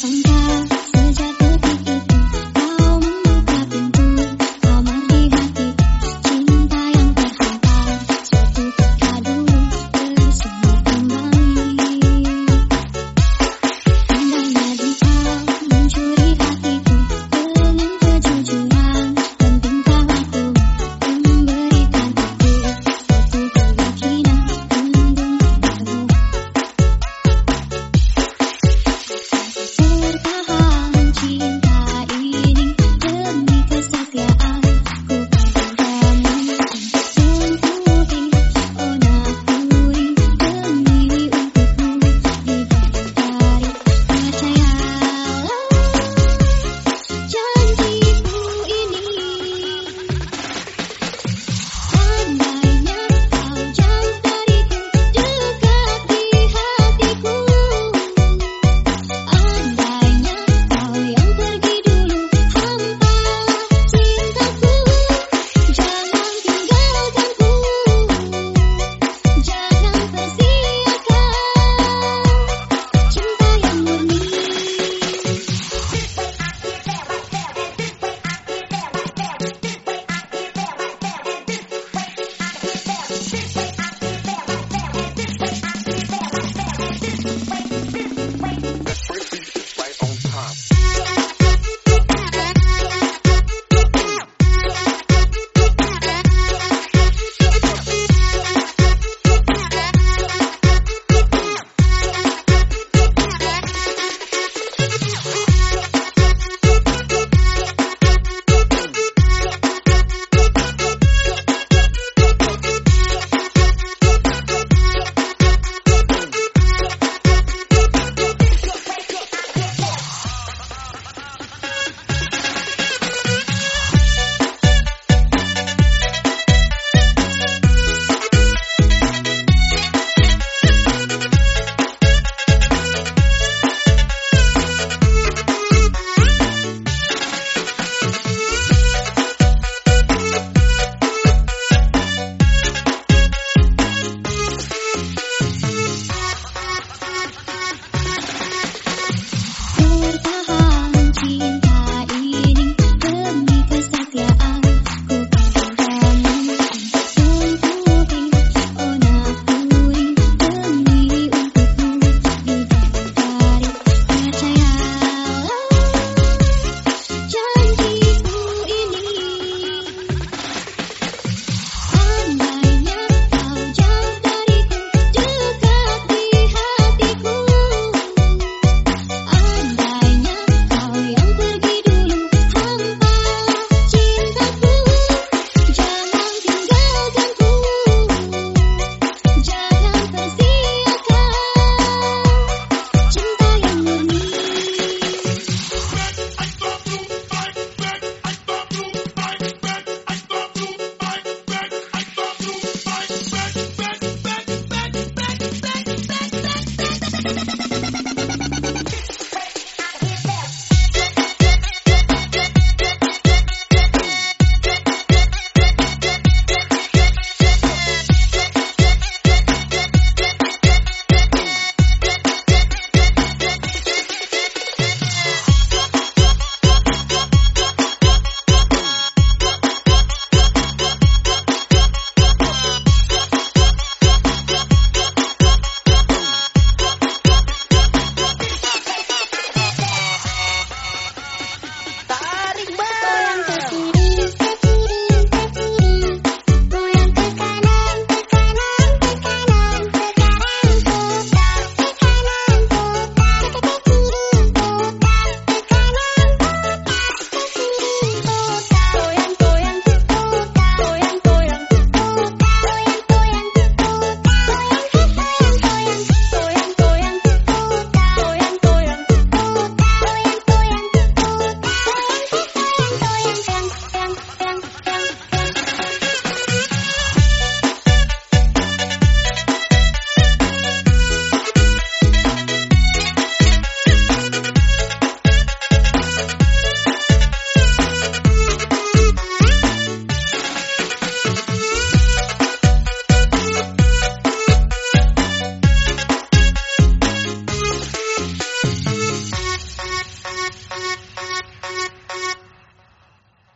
Tiada